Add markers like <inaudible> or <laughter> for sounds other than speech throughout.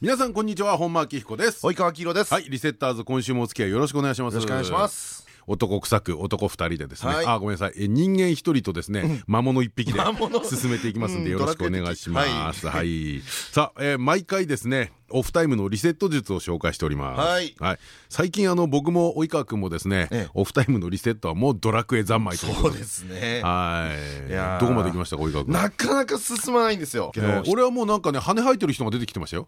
皆さんこんにちは本間明彦です。及川黄色です。はいリセッターズ今週もお付き合いよろしくお願いします。よろしくお願いします。男臭く男二人でですね、あごめんなさい。人間一人とですね魔物一匹で進めていきますんでよろしくお願いします。はい。さあ毎回ですねオフタイムのリセット術を紹介しております。はい。最近あの僕も及川君もですねオフタイムのリセットはもうドラクエ三昧とそうですね。はい。どこまで行きましたか及川君なかなか進まないんですよ。俺はもうなんかね羽生えてる人が出てきてましたよ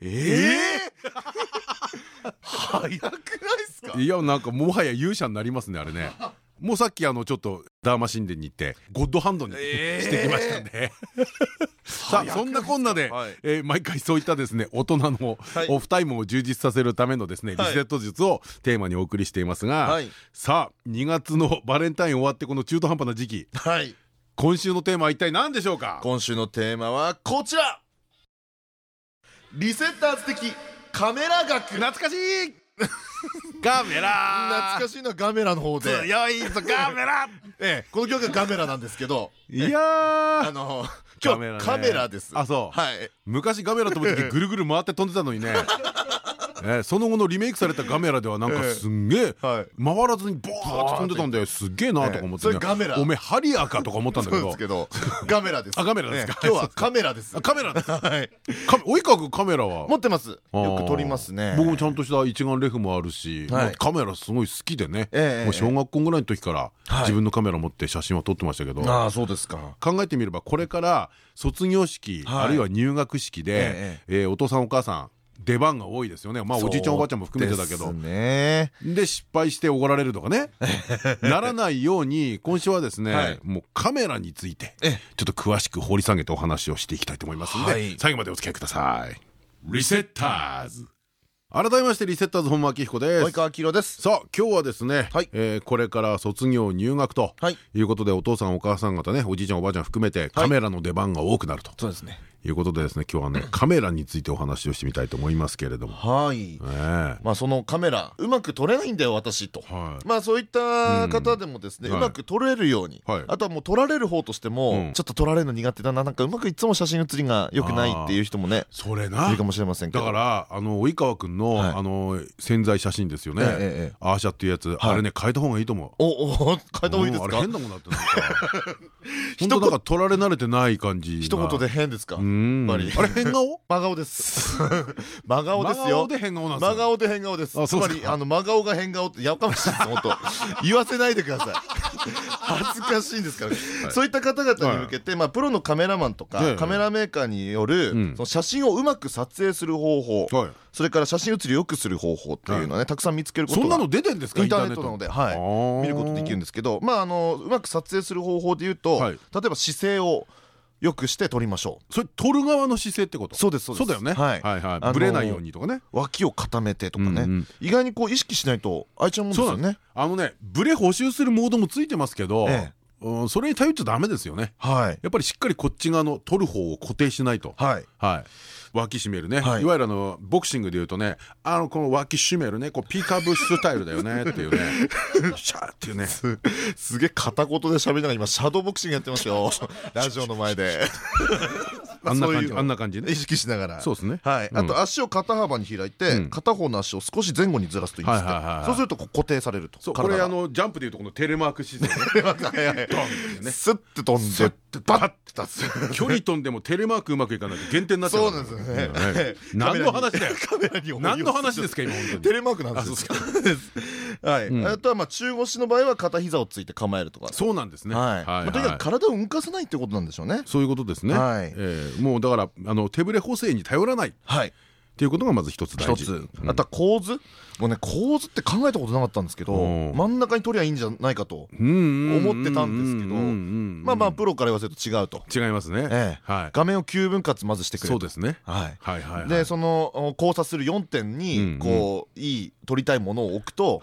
ええ早くないですか？いやなんかもはや勇者になりますねあれね。もうさっきあのちょっとダーマ神殿に行ってゴッドハンドにしてきましたんで。<laughs> さあそんなこんなで毎回そういったですね大人のオフタイムを充実させるためのですねリセット術をテーマにお送りしていますがさあ2月のバレンタイン終わってこの中途半端な時期。今週のテーマは一体何でしょうか？今週のテーマはこちらリセッターズ的カメラ学。懐かしい。ガメラ。懐かしいのはガメラの方で。強いぞガメラ。<laughs> ええこの曲がガメラなんですけど。いやあの今日カメラです。あそう。はい。昔ガメラ飛ぶ時 <laughs> ぐるぐる回って飛んでたのにねえその後のリメイクされたガメラではなんかすんげえ回らずにボーッと飛んでたんですげえなとか思っておめハリアーかとか思ったんだけど。ガメラです。あガメラですか？今日はカメラです。カメラです。はい。及川君カメラは？持ってます。よく撮りますね。僕もちゃんとした一眼レフもあるしカメラすごい好きでね。もう小学校ぐらいの時から自分のカメラ持って写真は撮ってましたけどああそうですか。考えてみればこれから卒業式あるいは入学式でお父さんお母さん出番が多いですよね。まあおじいちゃんおばあちゃんも含めてだけど。で失敗しておごられるとかね。<laughs> ならないように今週はですねもうカメラについてちょっと詳しく掘り下げてお話をしていきたいと思いますので最後までお付き合いください。リセッターズ。改めましてリセッターズ本間明彦です。及川明です。さあ今日はですねこれから卒業入学とい。うことでお父さんお母さん方ねおじいちゃんおばあちゃん含めてカメラの出番が多くなると。そうですねいうことでですね今日はね <laughs> カメラについてお話をしてみたいと思いますけれども。はい。まあそのカメラうまく撮れないんだよ私と。まあそういった方でもですねうまく撮れるようにあとはもう撮られる方としてもちょっと撮られるの苦手だななんかうまくいつも写真写りが良くないっていう人もねそれな。いるかもしれませんけど。だからあの及川君のあの潜在写真ですよね。アーシャっていうやつ。あれね変えた方がいいと思う。おお変えた方がいいですか？あれ変なもんだってなんか。<laughs> 本当なんか撮られ慣れてない感じ一言で変ですか？あれ変顔？<laughs> 真顔です。<laughs> 真顔ですよ。真顔で変顔なん真顔で変顔です。つまりあの真顔が変顔ってやかましいです本当。<laughs> 言わせないでください。恥ずかしいんですからそういった方々に向けてまあプロのカメラマンとかカメラメーカーによるその写真をうまく撮影する方法それから写真写りを良くする方法っていうのはねたくさん見つけることそんなの出てんですか？インターネットなので。はい。見ることできるんですけどまああのうまく撮影する方法でいうと例えば姿勢をよくして撮りましょう。それ撮る側の姿勢ってこと？そうですそうだよね。はい。はいぶれないようにとかね。脇を固めてとかね。意外にこう意識しないと開いちゃうもんですよね。あのねブレ補修するモードもついてますけどそれに頼っちゃダメですよね。やっぱりしっかりこっち側の撮る方を固定しないと。はい脇締めるね、い、わゆるあのボクシングでいうとねあのこの脇締めるねこうピーカブスタイルだよね <laughs> っていうね。シャーっていうね。すげえ片言で喋りながら今シャドーボクシングやってますよ。ラジオの前で <laughs> あんな感じあんな感じね。意識しながら。そうですね。はい。あと足を肩幅に開いて片方の足を少し前後にずらすといいんですそうすると固定されると。これあのジャンプでいうとこのテレマーク姿勢ね。スッて飛んで。バッて立つ距離飛んでもテレマークうまくいかないと減点になっちゃうそうなんですね。何の話だよ。何の話ですか今本当に。テレマークなんですはい。あとはまあ中腰の場合は片膝をついて構えるとか。そうなんですね。はい。とにかく体を動かさないってことなんでしょうね。そういうことですねもうだからあの手ぶれ補正に頼らない。っていうことがまず一つ大一事つあとは構図？もうね構図って考えたことなかったんですけどうん。真ん中に取りゃいいんじゃないかと思思ってたんですけどまあまあプロから言わせると違うと。違いますね。画面を9分割まずしてくれと。そうですね。はい。はいはいはい。でその交差する4点にんこういい撮りたいものを置くと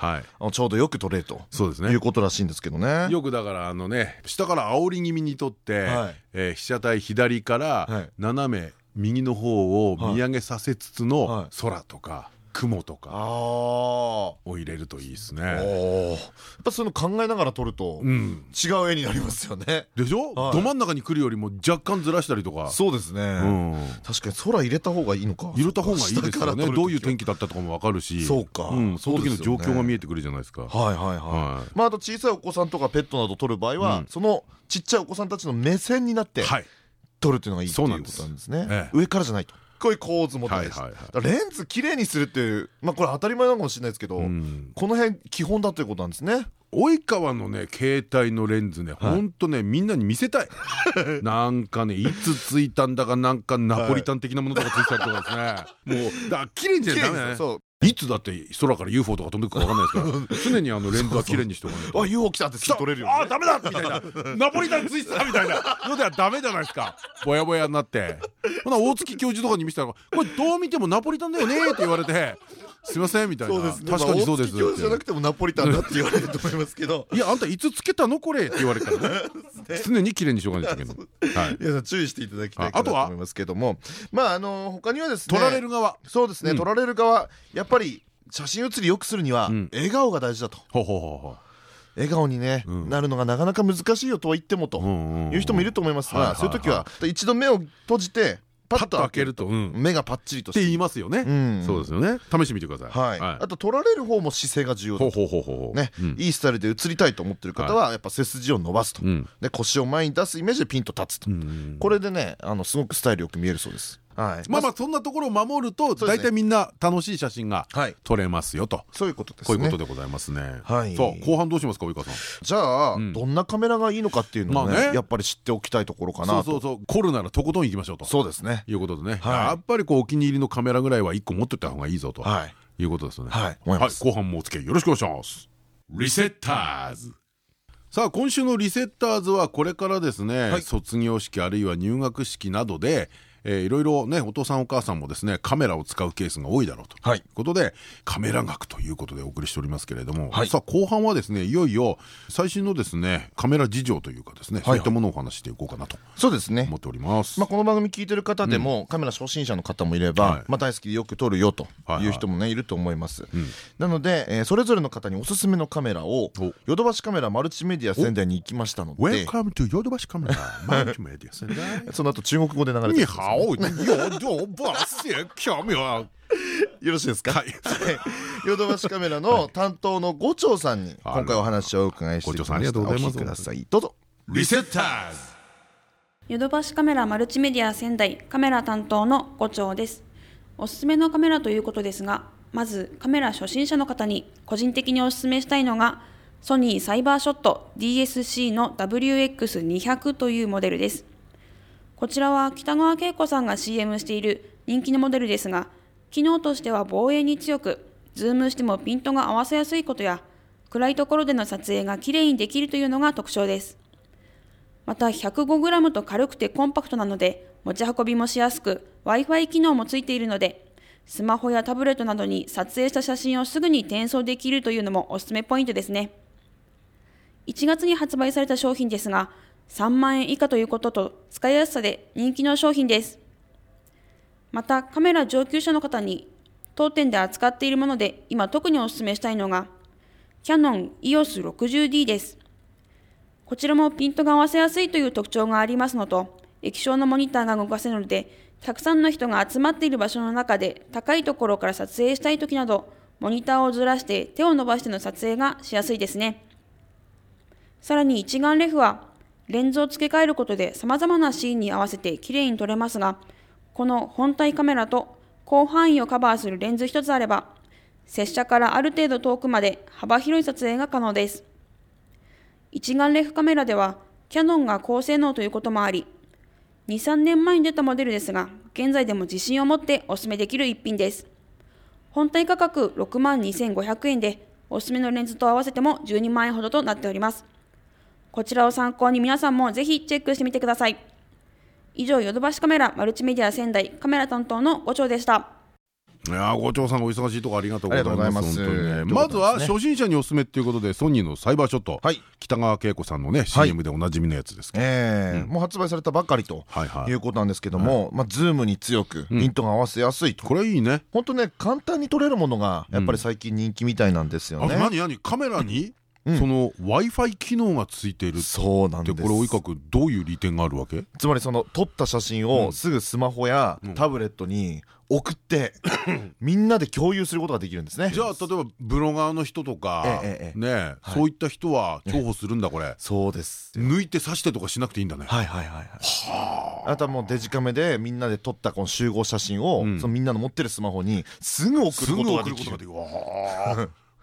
ちょうどよく撮れると。そうですね。いうことらしいんですけどね。よくだからあのね下から煽り気味にとって、はい。えー被写体左かはらい。斜め右の方を見上げさせつつのはい空とか雲とかを入れるといいですおね。ーやっぱそういうの考えながら撮るとうん、違う絵になりますよね。でしょ、はいど真ん中に来るよりも若干ずらしたりとかそうですね。うん、確かに空入れた方がいいのか。入れた方がいいですよねどういう天気。気だったとかも分かるしそうかん、その時の状況が見えて。てくるじゃないですか。はいはいはい。はまああと小さいお子さんとかペットなど撮る場合は、うんそのちっちゃいお子さんたちの目線になってい、はい、撮るっていうのがいいっていうこそうなんですとなんです。ねえ。え。上からじゃないと。こういう構図もレンズ綺麗にするっていうまあこれ当たり前なのかもしれないですけど、うん。この辺基本だということなんですね。及川のね携帯のレンズね、ほんとねみんなに見せたい。<laughs> なんかねいつついたんだかなんかナポリタン的なものとかついてたりとかですね、<laughs> もうだから綺麗にじゃ綺ダメだね。いつだって空から UFO とか飛んでくるか分かんないですから。<laughs> 常にあのレンズは綺麗にしておかないと。あ UFO 来たってすぐ撮れるよ、ね。あダメだ！みたいな。ナポリタンついてたみたいな。のではダメじゃないですか？ぼやぼやになって。ほな大月教授とかに見せたらこれどう見てもナポリタンだよねって言われてすいませんみたいな。確かにそうですじゃなくてもナポリタンだって言われると思いますけど。<laughs> いやあんたいつつけたのこれって言われたらね <laughs> 常に綺麗にしようがないといけないはい。皆さん注意していただきたいと思いますけども、まああの他にはですね。撮られる側？そうですね。うん。撮られる側。やっぱり写真写りよくするにはうん。笑顔が大事だと。笑顔にね、うん。なるのがなかなか難しいよとは言ってもという人もいると思いますが、そういう時は一度目を閉じてパッと開けると。目がパッチリとして。て言いますよね。うん。そうですよね。試してみてください。はい、あと撮られる方も姿勢が重要だいいスタイルで写りたいと思ってる方はやっぱ背筋を伸ばすと、うん。で腰を前に出すイメージでピンと立つと、うん。これでねあのすごくスタイルよく見えるそうですはい。まあまあそんなところを守ると大体みんな楽しい写真がはい。撮れますよと。そういうことですこうねいうことでございますね。はい。さあ後半どうしますか及川さん。じゃあ、ん。どんなカメラがいいのかっていうのをね,、やっぱり知っておきたいところかなと。そうそうそう。凝るならとことん行きましょうと。そうですね。いうことでね。はい。やっぱりこうお気に入りのカメラぐらいは一個持ってた方がいいぞと。はい。いうことですよね。はい。思います。後半もお付き合いよろしくお願いします。リセッターズ。さあ今週のリセッターズはこれからですね、はい。卒業式あるいは入学式などでえーいろいろねお父さんお母さんもですねカメラを使うケースが多いだろうと。はい。いうことでカメラ学ということでお送りしておりますけれども、はい。さあ後半はですねいよいよ最新のですねカメラ事情というかですね、そういったものをお話ししていこうかなとそうですね。思っております。まあ、この番組聞いてる方でも、カメラ初心者の方もいれば、はい。まあ、大好きでよく撮るよとはいいう人もねいると思います、ん。なので、えーそれぞれの方におすすめのカメラをおヨドバシカメラマルチメディア仙台に行きましたので。Welcome to ヨドバシカメラマルチメディア仙台その後中国語で流れて你きます好，ヨドバシカメラ。はよろしいですか、い。ヨドバシカメラの担当の五長さんに今回お話をお伺いしてきました五長さんありがとうございますお聞きくださいどうぞリセッターズ。ヨドバシカメラマルチメディア仙台カメラ担当の五長です。おすすめのカメラということですが、まずカメラ初心者の方に個人的におすすめしたいのが、Sony Cyber-shot DSC の WX200 というモデルです。こちらは北川景子さんが CM している人気のモデルですが、機能としては望遠に強く、ズームしてもピントが合わせやすいことや、暗いところでの撮影が綺麗にできるというのが特徴です。また 105g と軽くてコンパクトなので持ち運びもしやすく Wi-Fi 機能もついているのでスマホやタブレットなどに撮影した写真をすぐに転送できるというのもおすすめポイントですね1月に発売された商品ですが3万円以下ということと使いやすさで人気の商品ですまたカメラ上級者の方に当店で扱っているもので今特におすすめしたいのがキヤノン EOS60D ですこちらもピントが合わせやすいという特徴がありますのと、液晶のモニターが動かせるので、たくさんの人が集まっている場所の中で高いところから撮影したいときなど、モニターをずらして手を伸ばしての撮影がしやすいですね。さらに一眼レフは、レンズを付け替えることで様々なシーンに合わせて綺麗に撮れますが、この本体カメラと広範囲をカバーするレンズ一つあれば、接写からある程度遠くまで幅広い撮影が可能です。一眼レフカメラではキヤノンが高性能ということもあり23年前に出たモデルですが現在でも自信を持ってお勧めできる一品です本体価格6万2500円でおすすめのレンズと合わせても12万円ほどとなっておりますこちらを参考に皆さんもぜひチェックしてみてください。以上ヨドバシカメラマルチメディア仙台カメラ担当の五長でした。いやご長さんお忙しいところありがとうございます。まずは初心者におすすめっていうことでソニーのサイバーショット、はい。北川景子さんのね CM でおなじみのやつですけど、ええもう発売されたばかりとはいうことなんですけども、まあズームに強くピントが合わせやすいと。これいいね。本当ね簡単に撮れるものがやっぱり最近人気みたいなんですよあね。何何？カメラに、うんその w i f i 機能がついているっそうなんでこれ及川君どういう利点があるわけ？つまりその撮った写真うん。をすぐスマホやうん。タブレットに送って <coughs> みんなで共有することができるんですね。じゃあ例えばブロガーの人とか、ね、はい。そういった人は重宝するんだこれ、<laughs> そうです。抜いて刺してとかしなくていいんだね、はいはいはいはい。あ。とはもうデジカメでみんなで撮ったこの集合写真を、うん。そのみんなの持ってるスマホにすぐ送ることができる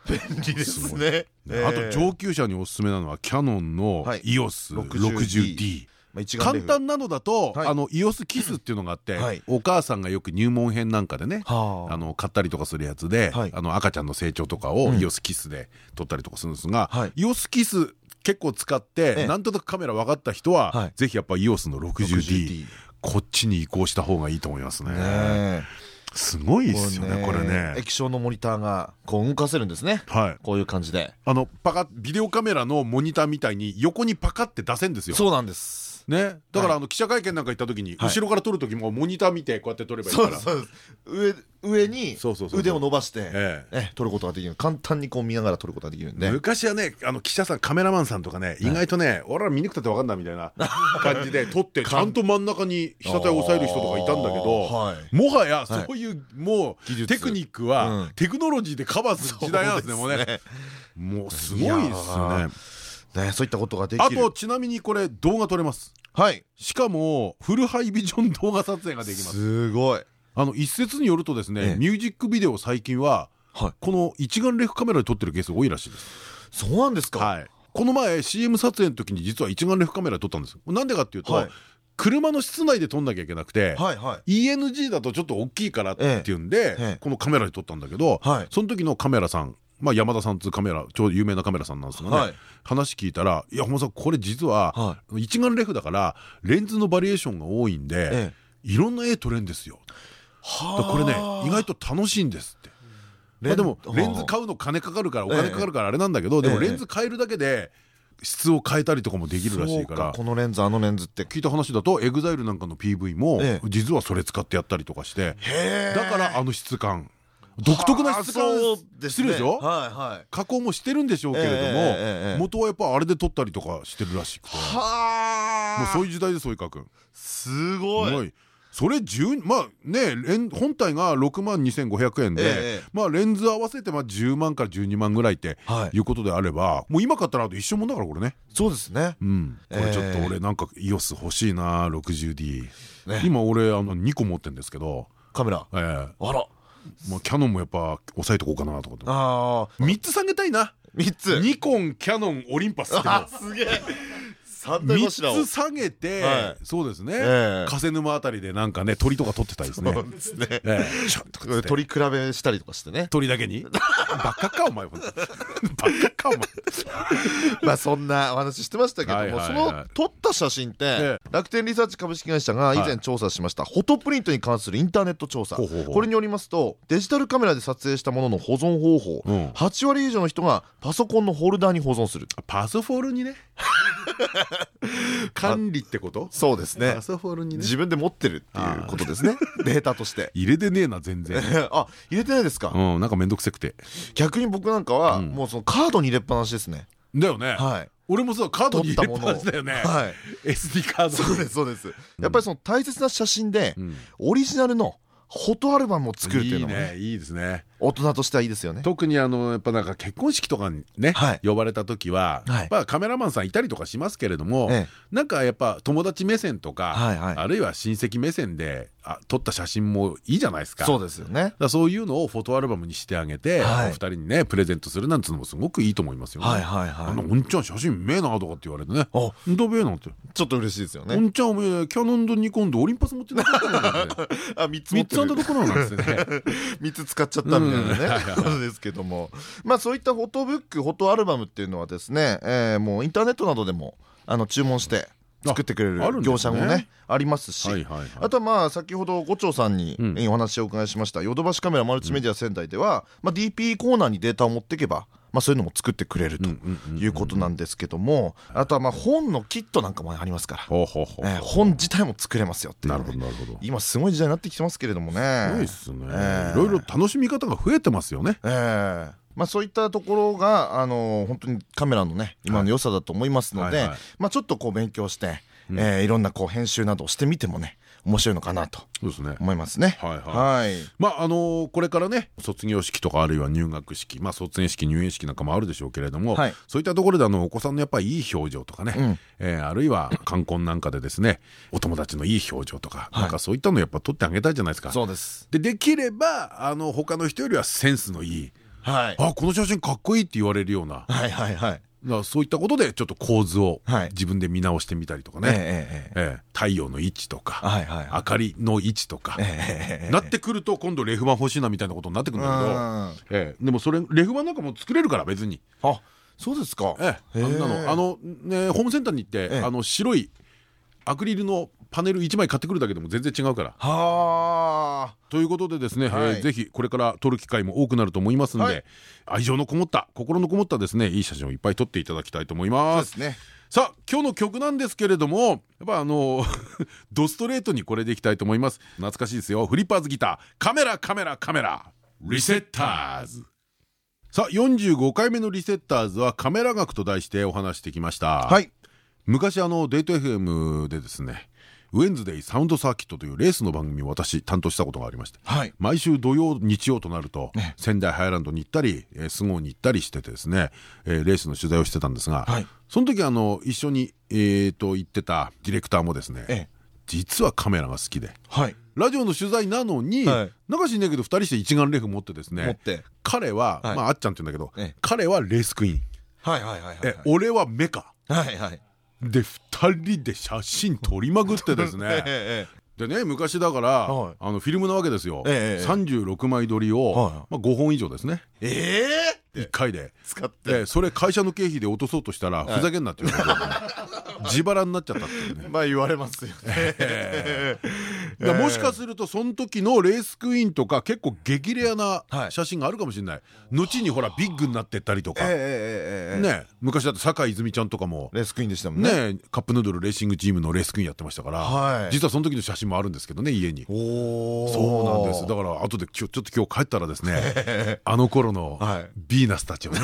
便利ですね。あと上級者におすすめなのはキヤノンのはい。EOS60D、まあ一眼レフ。簡単なのだと、はい。あの EOS キスっていうのがあって、はい。お母さんがよく入門編なんかでね、はあ。あの買ったりとかするやつで、はい。あの赤ちゃんの成長とかをうん。EOS キスで撮ったりとかするんですが、はい。EOS キス結構使って、ええ。なんとなくカメラ分かった人は、はい。ぜひやっぱ EOS の 60D,60D こっちに移行した方がいいと思いますね。ねすごいえですよねこれね。液晶のモニターがこう動かせるんですねはい。こういう感じであのパカッビデオカメラのモニターみたいに横にパカって出せんですよ。そうなんですね、だかはい。らあの記者会見なんか行った時にはい。後ろから撮る時もモニター見てこうやって撮ればいいから。上上に腕を伸ばして撮ることができる。簡単にこう見ながら撮ることができるんで。昔はねあの記者さんカメラマンさんとかね意外とね俺ら見にくくたって分かんないみたいな <laughs> 感じで撮ってちゃんと真ん中に被写体を押さえる人とかいたんだけどもはやそういうもうテクニックうはん。テクノロジーでカバーする時代なんですねもうね。もうすごいですよね。ねそういったことができる。あとちなみにこれ動画撮れますはい。しかもフルハイビジョン動画撮影ができます。すごい。あの一説によるとですええ。ねミュージックビデオ最近ははい。この一眼レフカメラで撮ってるケースが多いらしいです。そうなんですか？はい。この前 CM 撮影の時に実は一眼レフカメラで撮ったんですなんでかっていうと、はい。車の室内で撮んなきゃいけなくて、はいはい。ENG だとちょっと大きいからっていうんで、ええ。このカメラで撮ったんだけど、はい。その時のカメラさんまあ山田さんっていうカメラ超有名なカメラさんなんですがね、はい。話聞いたら「いや本間さんこれ実はは一眼レフだからレンズのバリエーションが多いんで、えいろんな絵撮れるんですよ」これね意外と楽しいんですって。まあでもレンズ買うの金かかるからお金かかるからあれなんだけどでもレンズ変えるだけで質を変えたりとかもできるらしいから。このレンズあのレンズって。聞いた話だと EXILE なんかの PV もええ。実はそれ使ってやったりとかして。へだからあの質感独特な質感してるでしょ？加工もしてるんでしょうけれども元はやっぱあれで撮ったりとかしてるらしくて。もはうそういう時代です及川君。すごい。すごい。それ10まあねレン本体が6万2500円ええでまあレンズ合わせてまあ10万から12万ぐらいってはい。いうことであればもう今買ったらあと一生もんだからこれね。そうですね。うん。これちょっとええ俺なんか EOS 欲しいな 60D ね。今俺あの2個持ってんですけど。カメラ。ええ。あらまあキャノンもやっぱ抑えとこうかなとかとああ3つ下げたいな。三つ。ニコンキャノンオリンパスすげえ3つ下げて、はい。そうですね、ええ。加瀬沼あたりでなんかね鳥とか撮ってたいですね。そうですね。ええ。ちょっとかつって。取り比べしたりとかしてね。鳥だけに？<laughs> バカかお前バカかお前。まあそんなお話してましたけどはいもその撮った写真ってえ楽天リサーチ株式会社が以前調査しましたフォトプリントに関するインターネット調査。これによりますとデジタルカメラで撮影したものの保存方法うん。8割以上の人がパソコンのホルダーに保存する。パソフォルにね <laughs> <laughs> 管理ってこと？そうですね。フォルにね。自分で持ってるっていうことですね。データとして。入れてねえな全然。<laughs> あ入れてないですか？うんなんかめんどくせくて。逆に僕なんかはうん。もうそのカードに入れっぱなしですね。だよね。はい。俺もさカードに入れっぱなしだよね。はい。<laughs> SD カード。そうですそうです。やっぱりその大切な写真でうん。オリジナルのフォトアルバムを作るっていうのもねね。いいですね。大人としてはいいですよね。特にあのやっぱなんか結婚式とかにね、はい。呼ばれた時は、はい。やっぱカメラマンさんいたりとかしますけれども、ええ。なんかやっぱ友達目線とか、あるいは親戚目線であ撮った写真もいいじゃないですかそうですよねだそういうのをフォトアルバムにしてあげて、はい、お二人にねプレゼントするなんつうのもすごくいいと思いますよね。はいはいはい。あのおんちゃん写真めえなとかって言われてね。あ、どべえなんて。ちょっと嬉しいですよね。おんちゃんおめえキャノンとニコンとオリンパス持ってる。<laughs> あ三つ持ってつあんたところなんですね。<laughs> 三つ使っちゃったみたいなね。そうですけども、まあそういったフォトブックフォトアルバムっていうのはですね、えもうインターネットなどでもあの注文して。作ってくれる業者もねありますし。あとはまあ先ほど五丁さんにお話をお伺いしました。ヨドバシカメラマルチメディア仙台ではまあ DP コーナーにデータを持っていけばまあそういうのも作ってくれるということなんですけどもあとはまあ本のキットなんかもありますから。本自体も作れますよっていう。今すごい時代になってきてますけれどもね。すごいっすね。いろいろ楽しみ方が増えてますよね。ええまあ、そういったところがあの本当にカメラのね今の良さだと思いますので、まあ、ちょっとこう勉強して、うん、えー、いろんなこう編集などをしてみてもね面白いのかなと思いますね。はいはい。まああのこれからね卒業式とかあるいは入学式、まあ卒園式入園式なんかもあるでしょうけれども、はい、そういったところであのお子さんのやっぱりいい表情とかね、うん、えー、あるいは冠婚なんかでですねお友達のいい表情とか、はい、なんかそういったのやっぱ撮ってあげたいじゃないですか。そうです。でできればあの他の人よりはセンスのいい。はい、あこの写真かっこいいって言われるような。そういったことでちょっと構図を自分で見直してみたりとかね。太陽の位置とか明かりの位置とか。なってくると今度レフ板欲しいなみたいなことになってくるんだけど。でもそれレフ板なんかも作れるから別に。あそうですか。あんなのあのねホームセンターに行ってあの白いアクリルのパネル1枚買ってくるだけでも全然違うから。はあ。ということでですね、はい、えー、ぜひこれから撮る機会も多くなると思いますんで、はい、愛情のこもった心のこもったですねいい写真をいっぱい撮っていただきたいと思います。ね、さあ今日の曲なんですけれどもやっぱあの <laughs> ドストレートにこれでいきたいと思います。懐かしいですよ。フリッパーズギター。カメラカメラカメラ。リセッターズ。さあ45回目のリセッターズはカメラ学と題してお話してきました。はい。昔あのデート FM でですねウェンズデイサウンドサーキットというレースの番組を私担当したことがありまして、はい、毎週土曜日曜となると、ね、仙台ハイランドに行ったりスゴーに行ったりしててですね、えー、レースの取材をしてたんですが、はい、その時あの一緒に、えー、と行ってたディレクターもですね、ええ、実はカメラが好きで。はい。ラジオの取材なのに、はい、しんないけど2人して一眼レフ持ってですね彼は、まああっちゃんって言うんだけど、ええ、彼はレースクイーン。俺はメカ。はいはいで2人で写真撮りまくってですね。<laughs> でね昔だからあのフィルムなわけですよ。36枚撮りを5本以上ですね。ええ？1回で。使って。それ会社の経費で落とそうとしたらふざけんなって言われて <laughs> 自腹になっちゃったっていうね。まあ言われますよね。もしかするとその時のレースクイーンとか結構激レアな写真があるかもしれない。後にほらビッグになってったりとか。ね昔だって酒井泉ちゃんとかも。レースクイーンでしたもんね。カップヌードルレーシングチームのレースクイーンやってましたから。実はその時の写真もあるんですけどね家に。そうなんです。だから後でちょっと今日帰ったらですね <laughs> あの頃のビヴィーナスたちをね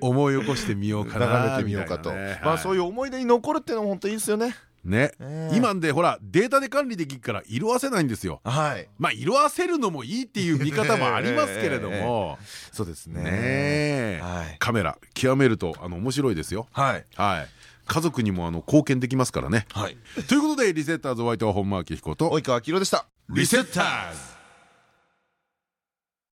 思い起こしてみようかな眺めてみようかと。まあそういう思い出に残るっていうのも本当いいですよねね、今でほらデータで管理できるから色あせないんですよ。はい。まあ色あせるのもいいっていう見方もありますけれども、<laughs> そうですね。カメラ極めるとあの面白いですよ。はい。はい。家族にもあの貢献できますからね。はい。ということでリセッターズお相手は本間明彦と及川明でした。リセッターズ。